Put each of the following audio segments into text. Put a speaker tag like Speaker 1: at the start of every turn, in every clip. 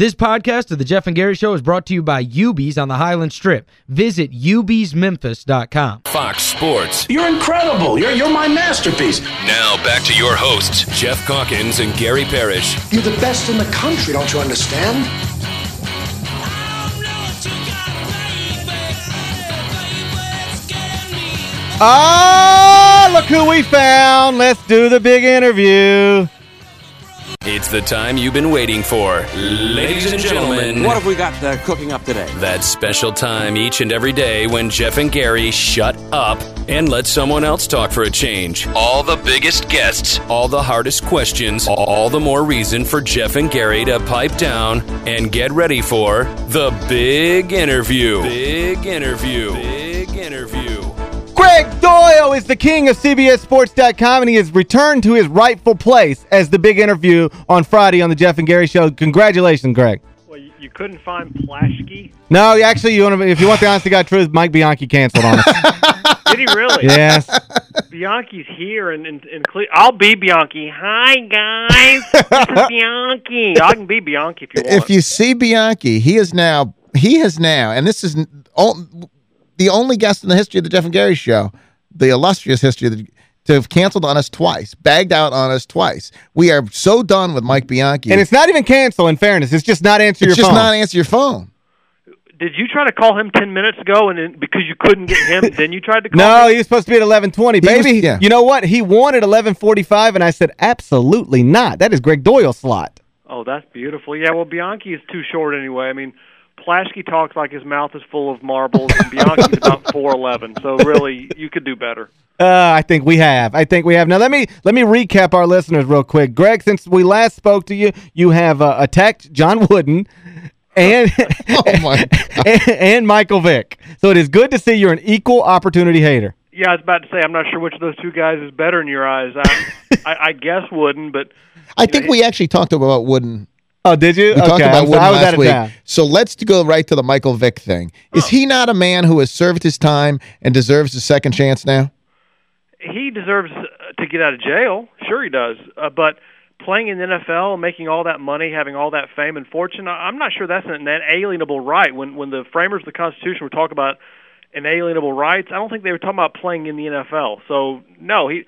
Speaker 1: This podcast of the Geoff and Gary Show is brought to you by UB's on the Highland Strip. Visit ubsmemphis.com.
Speaker 2: Fox Sports.
Speaker 3: You're incredible. You're, you're my masterpiece.
Speaker 2: Now back to your hosts, Geoff Calkins and Gary Parrish.
Speaker 3: You're the best in the country, don't you understand?
Speaker 4: Ah, look who we found. Let's do the big interview.
Speaker 2: It's the time you've been waiting for. Ladies and gentlemen,
Speaker 5: What have we got uh, cooking up today?
Speaker 2: that special time each and every day when Geoff and Gary shut up and let someone else talk for a change. All the biggest guests, all the hardest questions, all the more reason for Geoff and Gary to pipe down and get ready for the big interview. Big interview. Big interview.
Speaker 4: Gregg Doyel is the king of CBSSports.com, and he has returned to his rightful place as the big interview on Friday on the Geoff and Gary Show. Congratulations, Gregg.
Speaker 6: Well, you, you couldn't find Plaschke?
Speaker 4: No, actually, you want to, if you want the honest to God truth, Mike Bianchi canceled on us.
Speaker 6: Did he really?
Speaker 4: yes.
Speaker 6: Bianchi's here and in, in Cle- I'll be Bianchi. Hi guys, this is Bianchi. I can be Bianchi if you want.
Speaker 7: if you see Bianchi, he is now he has now, and this is n- o- the only guest in the history of the Geoff and Gary show, the illustrious history of the, to have canceled on us twice, bagged out on us twice. We are so done with Mike Bianchi.
Speaker 4: And it's not even cancel, in fairness. It's just not answer
Speaker 7: It's
Speaker 4: your
Speaker 7: just
Speaker 4: phone.
Speaker 7: not answer your phone.
Speaker 6: Did you try to call him ten minutes ago and then, because you couldn't get him, then you tried to call
Speaker 4: No,
Speaker 6: him?
Speaker 4: he was supposed to be at 11:20.
Speaker 7: was-
Speaker 4: Baby,
Speaker 7: yeah.
Speaker 4: you know what? He wanted 11:45, and I said, absolutely not. That is Gregg Doyel's slot.
Speaker 6: Oh, that's beautiful. Yeah, well, Bianchi is too short anyway. I mean, Plaschke talks like his mouth is full of marbles, and Bianchi's about four eleven. So really, you could do better.
Speaker 4: Uh, I think we have. I think we have. Now let me let me recap our listeners real quick. Gregg, since we last spoke to you, you have uh, attacked John Wooden and
Speaker 7: Oh, my
Speaker 4: and, and Michael Vick. So it is good to see you're an equal opportunity hater.
Speaker 6: Yeah, I was about to say I'm not sure which of those two guys is better in your eyes. I, I, I guess Wooden, but
Speaker 7: I think we actually talked about Wooden.
Speaker 4: Oh, did you?
Speaker 7: We
Speaker 4: okay,
Speaker 7: talked about
Speaker 4: was,
Speaker 7: Wooden
Speaker 4: I was out
Speaker 7: last week.
Speaker 4: town.
Speaker 7: So let's go right to the Michael Vick thing. Is he not a man who has served his time and deserves a second chance now?
Speaker 6: he deserves uh, to get out of jail. Sure, he does. Uh, but playing in the NFL, making all that money, having all that fame and fortune, I- I'm not sure that's an inalienable right. When when the framers of the Constitution were talking about inalienable rights, I don't think they were talking about playing in the NFL. So no, he.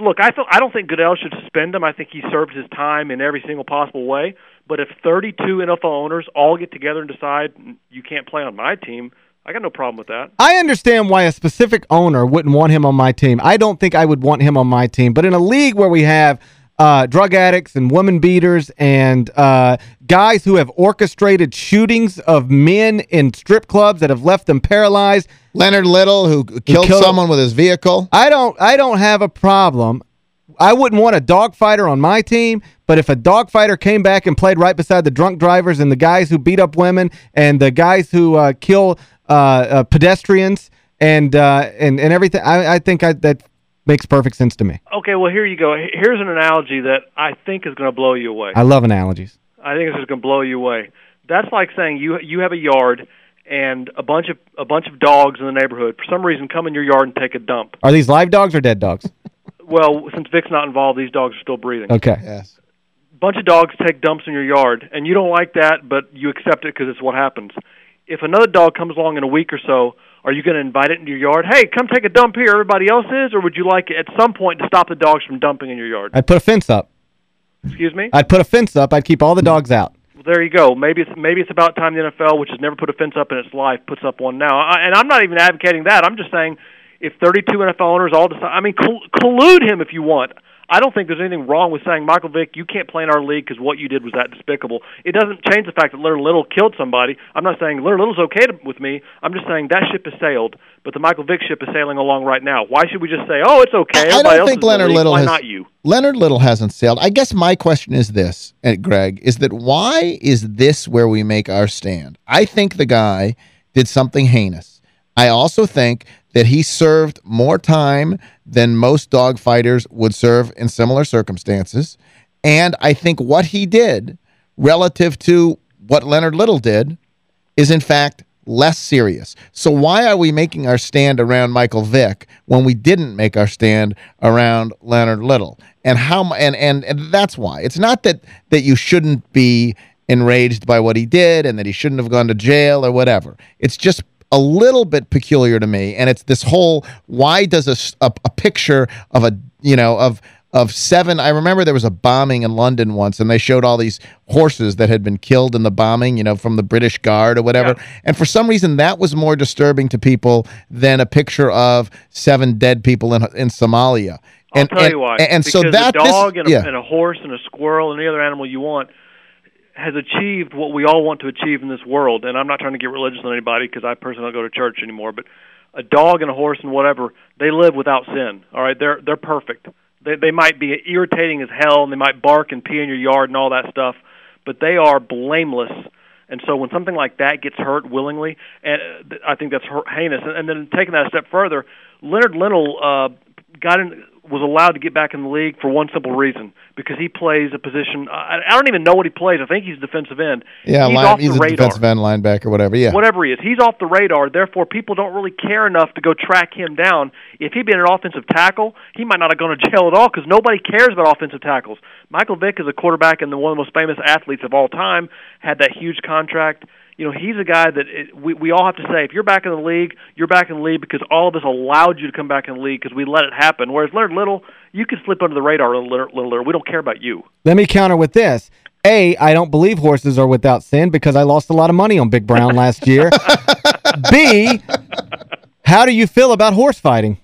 Speaker 6: Look, I th- I don't think Goodell should suspend him. I think he served his time in every single possible way. But if 32 NFL owners all get together and decide you can't play on my team, I got no problem with that.
Speaker 4: I understand why a specific owner wouldn't want him on my team. I don't think I would want him on my team. But in a league where we have uh, drug addicts and woman beaters and uh, guys who have orchestrated shootings of men in strip clubs that have left them paralyzed,
Speaker 7: Leonard Little, who killed,
Speaker 4: killed-
Speaker 7: someone with his vehicle.
Speaker 4: I don't I don't have a problem. I wouldn't want a dogfighter on my team, but if a dogfighter came back and played right beside the drunk drivers and the guys who beat up women and the guys who uh, kill uh, uh, pedestrians and uh, and and everything, I, I think I, that makes perfect sense to me.
Speaker 6: Okay, well here you go. Here's an analogy that I think is going to blow you away.
Speaker 4: I love analogies.
Speaker 6: I think it's just going to blow you away. That's like saying you you have a yard and a bunch of a bunch of dogs in the neighborhood for some reason come in your yard and take a dump.
Speaker 4: Are these live dogs or dead dogs?
Speaker 6: Well, since Vick's not involved, these dogs are still breathing.
Speaker 4: Okay.
Speaker 7: Yes.
Speaker 6: bunch of dogs take dumps in your yard, and you don't like that, but you accept it because it's what happens. If another dog comes along in a week or so, are you going to invite it into your yard? Hey, come take a dump here. Everybody else is, or would you like at some point to stop the dogs from dumping in your yard?
Speaker 4: I'd put a fence up.
Speaker 6: Excuse me.
Speaker 4: I'd put a fence up. I'd keep all the dogs out.
Speaker 6: Well, there you go. Maybe it's maybe it's about time the NFL, which has never put a fence up in its life, puts up one now. I, and I'm not even advocating that. I'm just saying if 32 NFL owners all decide, I mean, coll- collude him if you want. I don't think there's anything wrong with saying, Michael Vick, you can't play in our league because what you did was that despicable. It doesn't change the fact that Leonard Little killed somebody. I'm not saying Leonard Little's okay to, with me. I'm just saying that ship has sailed, but the Michael Vick ship is sailing along right now. Why should we just say, oh, it's okay?
Speaker 7: I
Speaker 6: Everybody
Speaker 7: don't think
Speaker 6: is in the
Speaker 7: Leonard
Speaker 6: league.
Speaker 7: Little
Speaker 6: Why
Speaker 7: has
Speaker 6: not you?
Speaker 7: Leonard Little hasn't sailed. I guess my question is this, eh, Gregg, is that why is this where we make our stand? I think the guy did something heinous. I also think that he served more time than most dog fighters would serve in similar circumstances. And I think what he did relative to what Leonard Little did is in fact less serious. So why are we making our stand around Michael Vick when we didn't make our stand around Leonard Little? And how and and, and that's why. It's not that that you shouldn't be enraged by what he did and that he shouldn't have gone to jail or whatever. It's just a little bit peculiar to me, and it's this whole, why does a, a, a picture of a, you know, of of seven. I remember there was a bombing in London once, and they showed all these horses that had been killed in the bombing, you know, from the British Guard or whatever. Yeah. And for some reason, that was more disturbing to people than a picture of seven dead people in in Somalia.
Speaker 6: I'll
Speaker 7: and,
Speaker 6: tell
Speaker 7: and,
Speaker 6: you why.
Speaker 7: And, and so that
Speaker 6: a dog
Speaker 7: this,
Speaker 6: and, a,
Speaker 7: yeah.
Speaker 6: and a horse and a squirrel and any other animal you want has achieved what we all want to achieve in this world. And I'm not trying to get religious on anybody because I personally don't go to church anymore. But a dog and a horse and whatever, they live without sin. All right, they're they're perfect. They they might be irritating as hell and they might bark and pee in your yard and all that stuff, but they are blameless. And so when something like that gets hurt willingly, and uh, I think that's heinous. And, and then taking that a step further, Leonard Linnell uh, got in was allowed to get back in the league for one simple reason because he plays a position. I, I don't even know what he plays. I think he's defensive end.
Speaker 7: Yeah,
Speaker 6: he's,
Speaker 7: line,
Speaker 6: off
Speaker 7: he's
Speaker 6: the
Speaker 7: a defensive end linebacker, whatever. Yeah,
Speaker 6: whatever he is, he's off the radar. Therefore, people don't really care enough to go track him down. If he'd been an offensive tackle, he might not have gone to jail at all because nobody cares about offensive tackles. Michael Vick is a quarterback and the one of the most famous athletes of all time. Had that huge contract you know, he's a guy that it, we we all have to say, if you're back in the league, you're back in the league because all of us allowed you to come back in the league because we let it happen. Whereas Leonard Little, you can slip under the radar a little, little, We don't care about you.
Speaker 4: Let me counter with this. A, I don't believe horses are without sin because I lost a lot of money on Big Brown last year. B, how do you feel about horse fighting?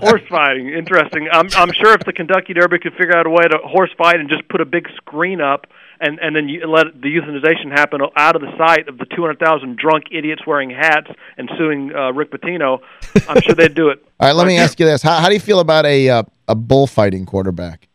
Speaker 6: Horse fighting, interesting. I'm I'm sure if the Kentucky Derby could figure out a way to horse fight and just put a big screen up – and and then you let the euthanization happen out of the sight of the 200,000 drunk idiots wearing hats and suing uh, Rick Pitino, I'm sure they'd do it.
Speaker 7: All right, let me ask you this: How, how do you feel about a uh, a bullfighting quarterback?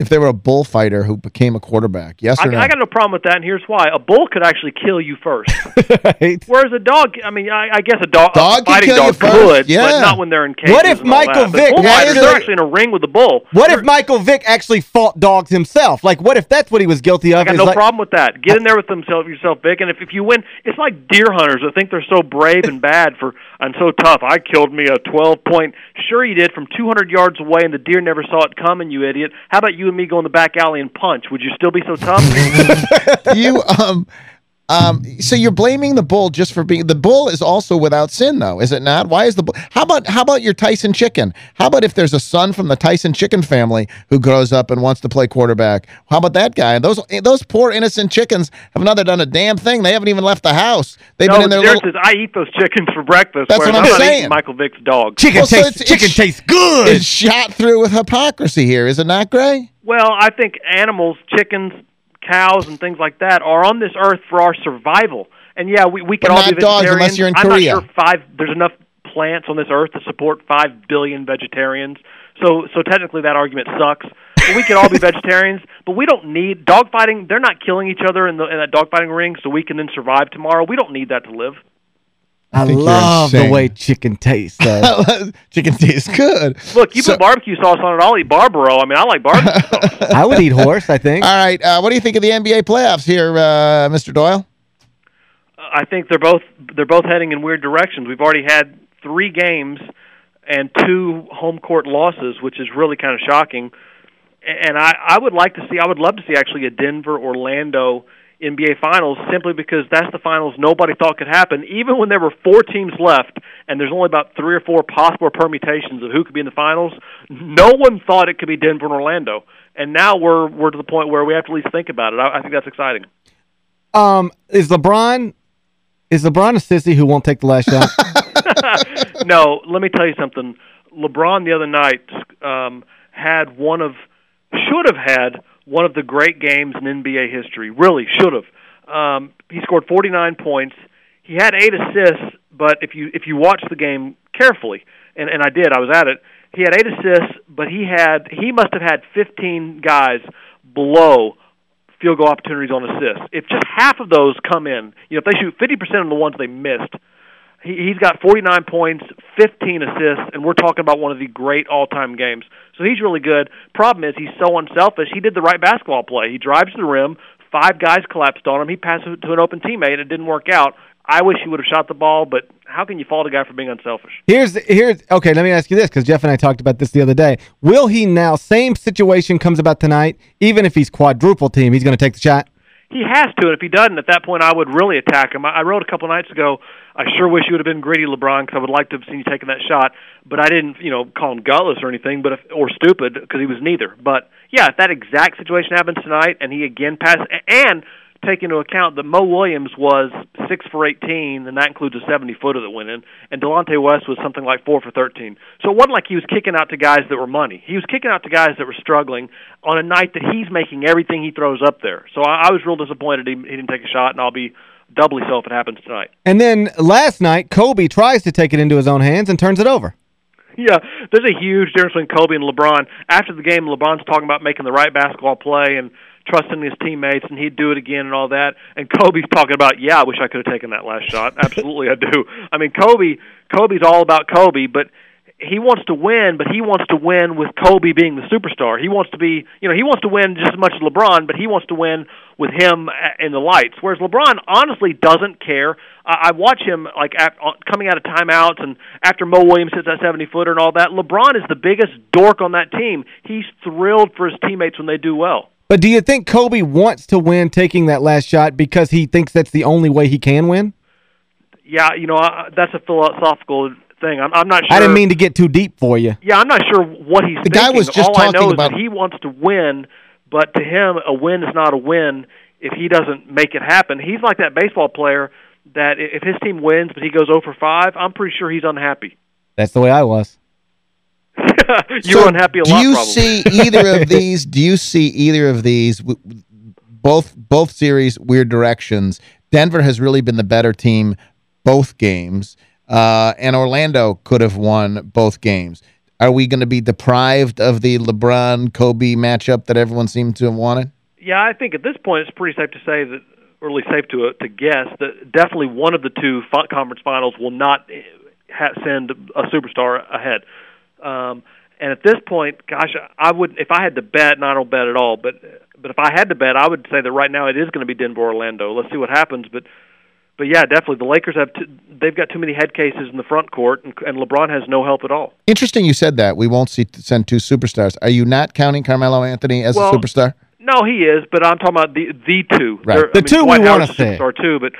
Speaker 7: If they were a bullfighter who became a quarterback. Yes or
Speaker 6: I,
Speaker 7: no?
Speaker 6: I got no problem with that, and here's why: a bull could actually kill you first.
Speaker 4: right.
Speaker 6: Whereas a dog, I mean, I, I guess a dog,
Speaker 7: Dog
Speaker 6: a fighting dog could,
Speaker 7: yeah.
Speaker 6: but not when they're in cages.
Speaker 4: What if Michael. Vick
Speaker 7: actually-
Speaker 6: they're actually in a ring with a bull.
Speaker 4: What if Michael Vick actually fought dogs himself? Like, what if that's what he was guilty of?
Speaker 6: I got no
Speaker 4: like-
Speaker 6: problem with that. Get in there with themself, yourself, Vick, And if, if you win, it's like deer hunters that think they're so brave and bad for and so tough. I killed me a 12 point. Sure, you did from 200 yards away, and the deer never saw it coming. You idiot. How about and me go in the back alley and punch? Would you still be so tough?
Speaker 7: you um um so you're blaming the bull just for being the bull is also without sin though is it not why is the bull how about how about your Tyson chicken how about if there's a son from the Tyson chicken family who grows up and wants to play quarterback how about that guy those those poor innocent chickens have not done a damn thing they haven't even left the house they've
Speaker 6: no,
Speaker 7: been in their little
Speaker 6: is I eat those chickens for breakfast.
Speaker 7: That's what I'm
Speaker 6: not
Speaker 7: saying.
Speaker 6: eating Michael Vick's dog.
Speaker 4: Chicken
Speaker 7: Well, so
Speaker 4: tastes
Speaker 7: it's-
Speaker 4: chicken
Speaker 7: it's-
Speaker 4: tastes good.
Speaker 7: it's shot through with hypocrisy here is it not Gray
Speaker 6: Well, I think animals, chickens, cows, and things like that are on this earth for our survival. And yeah, we we can
Speaker 7: But
Speaker 6: all
Speaker 7: not
Speaker 6: be
Speaker 7: dogs
Speaker 6: vegetarians.
Speaker 7: unless you're in
Speaker 6: I'm
Speaker 7: Korea.
Speaker 6: not sure five. There's enough plants on this earth to support five billion vegetarians. So so technically that argument sucks. But we can all be vegetarians, but we don't need dogfighting. They're not killing each other in the in that dogfighting ring, so we can then survive tomorrow. We don't need that to live.
Speaker 4: I
Speaker 7: think you're
Speaker 4: love the way chicken tastes. though.
Speaker 7: chicken tastes good
Speaker 6: Look, you
Speaker 7: So-
Speaker 6: put barbecue sauce on it, I'll eat Barbaro. I mean, I like barbecue sauce.
Speaker 4: I would eat horse, I think.
Speaker 7: all right uh, what do you think of the NBA playoffs here uh, Mr. Doyel
Speaker 6: I think they're both they're both heading in weird directions. We've already had three games and two home court losses, which is really kind of shocking. And I, I would like to see I would love to see actually a Denver Orlando NBA Finals simply because that's the finals nobody thought could happen. Even when there were four teams left and there's only about three or four possible permutations of who could be in the finals, no one thought it could be Denver and Orlando. And now we're we're to the point where we have to at least think about it. I, I think that's exciting.
Speaker 4: Um, is LeBron is LeBron a sissy who won't take the last shot?
Speaker 6: no, let me tell you something. LeBron the other night um, had one of should have had one of the great games in NBA history. Really should have. Um, he scored 49 points. He had eight assists, but if you if you watch the game carefully, and and I did, I was at it. He had eight assists, but he had he must have had 15 guys below field goal opportunities on assists. If just half of those come in, you know, if they shoot 50% of the ones they missed, he, he's got 49 points, 15 assists, and we're talking about one of the great all-time games. So he's really good. Problem is he's so unselfish. He did the right basketball play. He drives to the rim. Five guys collapsed on him. He passed it to an open teammate. It didn't work out. I wish he would have shot the ball, but how can you fault a guy for being unselfish?
Speaker 4: Here's here's okay. Let me ask you this because Geoff and I talked about this the other day. Will he now? Same situation comes about tonight. Even if he's quadruple team, he's going to take the shot.
Speaker 6: He has to, and if he doesn't, at that point, I would really attack him. I, I wrote a couple nights ago. I sure wish you would have been greedy, LeBron, because I would like to have seen you taking that shot. But I didn't, you know, call him gutless or anything, but if, or stupid because he was neither. But yeah, if that exact situation happens tonight, and he again passes, and take into account that Mo Williams was six for 18, and that includes a 70 footer that went in, and Delonte West was something like four for 13. So it wasn't like he was kicking out to guys that were money. He was kicking out to guys that were struggling on a night that he's making everything he throws up there. So I, I was real disappointed he, he didn't take a shot, and I'll be doubly so if it happens tonight.
Speaker 4: And then last night, Kobe tries to take it into his own hands and turns it over.
Speaker 6: Yeah, there's a huge difference between Kobe and LeBron. After the game, LeBron's talking about making the right basketball play and trusting his teammates, and he'd do it again and all that. And Kobe's talking about, yeah, I wish I could have taken that last shot. Absolutely, I do. I mean, Kobe, Kobe's all about Kobe, but he wants to win, but he wants to win with Kobe being the superstar. He wants to be, you know, he wants to win just as much as LeBron, but he wants to win with him in the lights. Whereas LeBron honestly doesn't care. I watch him like coming out of timeouts and after Mo Williams hits that 70 footer and all that. LeBron is the biggest dork on that team. He's thrilled for his teammates when they do well.
Speaker 4: But do you think Kobe wants to win taking that last shot because he thinks that's the only way he can win?
Speaker 6: Yeah, you know, that's a philosophical thing. I'm, I'm not sure.
Speaker 4: I didn't mean to get too deep for you.
Speaker 6: Yeah, I'm not sure what he's
Speaker 7: the
Speaker 6: thinking.
Speaker 7: guy was just
Speaker 6: All
Speaker 7: talking
Speaker 6: I know
Speaker 7: about
Speaker 6: is that he wants to win, but to him, a win is not a win if he doesn't make it happen. He's like that baseball player that if his team wins but he goes 0 for 5, I'm pretty sure he's unhappy.
Speaker 4: That's the way I was.
Speaker 6: you
Speaker 7: so
Speaker 6: were unhappy a
Speaker 7: do you
Speaker 6: probably.
Speaker 7: see either of these? Do you see either of these? Both both series weird directions. Denver has really been the better team both games, uh, and Orlando could have won both games. Are we going to be deprived of the LeBron-Kobe matchup that everyone seemed to have wanted?
Speaker 6: Yeah, I think at this point it's pretty safe to say that, or at least safe to uh, to guess that definitely one of the two conference finals will not ha- send a superstar ahead. Um, and at this point, gosh, I would if I had to bet, and I don't bet at all, but but if I had to bet, I would say that right now it is going to be Denver Orlando. Let's see what happens, but but yeah, definitely the Lakers have t- they've got too many head cases in the front court, and, and LeBron has no help at all.
Speaker 7: Interesting, you said that we won't see send two superstars. Are you not counting Carmelo Anthony as
Speaker 6: well,
Speaker 7: a superstar?
Speaker 6: No, he is, but I'm talking about the the two.
Speaker 7: Right.
Speaker 6: They're,
Speaker 4: The
Speaker 6: I mean,
Speaker 4: two
Speaker 6: Dwight
Speaker 4: we wanna
Speaker 6: Howard's a
Speaker 4: say.
Speaker 6: superstar too, but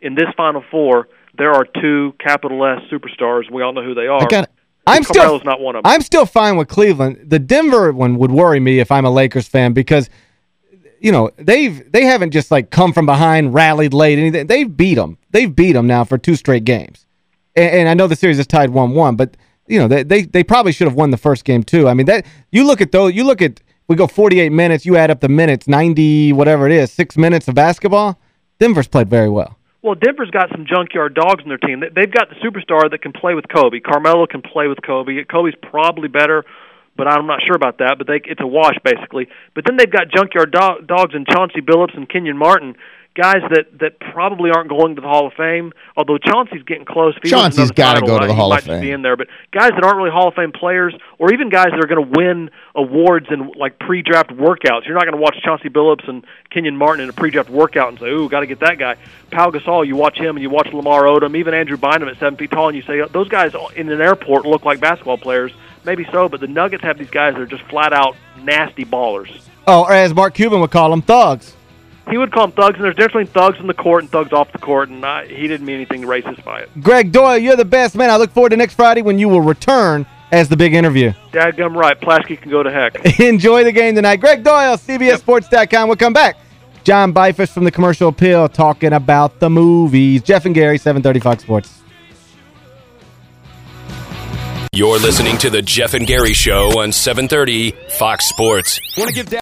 Speaker 6: in this Final Four, there are two capital S superstars, we all know who they are.
Speaker 7: I got
Speaker 4: I'm still
Speaker 6: not one of them.
Speaker 4: I'm still fine with Cleveland. The Denver one would worry me if I'm a Lakers fan because you know, they've they haven't just like come from behind, rallied late, anything. They've beat them. They've beat them now for two straight games. And, and I know the series is tied 1-1, but you know, they, they they probably should have won the first game too. I mean, that you look at those, you look at we go 48 minutes, you add up the minutes, 90 whatever it is, 6 minutes of basketball. Denver's played very well.
Speaker 6: Well, Denver's got some junkyard dogs in their team. They- They've got the superstar that can play with Kobe. Carmelo can play with Kobe. Kobe's probably better, but I'm not sure about that. But they, it's a wash basically. But then they've got junkyard do- dogs in Chauncey Billups and Kenyon Martin, guys that that probably aren't going to the Hall of Fame. Although Chauncey's getting close. If he wins
Speaker 7: gotta go to the Hall of
Speaker 6: just Be in there, but guys that aren't really Hall of Fame players, or even guys that are going to win awards in like pre-draft workouts. You're not going to watch Chauncey Billups and Kenyon Martin in a pre-draft workout and say, "Ooh, got to get that guy." Pau Gasol, you watch him and you watch Lamar Odom, even Andrew Bynum at seven feet tall, and you say those guys in an airport look like basketball players. Maybe so, but the Nuggets have these guys that are just flat out nasty ballers.
Speaker 4: Oh, or as Mark Cuban would call them, thugs.
Speaker 6: He would call them thugs, and there's definitely thugs in the court and thugs off the court, and I, he didn't mean anything racist by it.
Speaker 4: Gregg Doyel, you're the best man. I look forward to next Friday when you will return as the big interview.
Speaker 6: Dadgum right, Plaschke can go to heck.
Speaker 4: Enjoy the game tonight. Gregg Doyel, CBSSports.com. We'll come back. John Beifuss from the Commercial Appeal talking about the movies. Geoff and Gary, 730 Fox Sports.
Speaker 2: You're listening to the Geoff and Gary Show on 730 Fox Sports.
Speaker 8: Want to give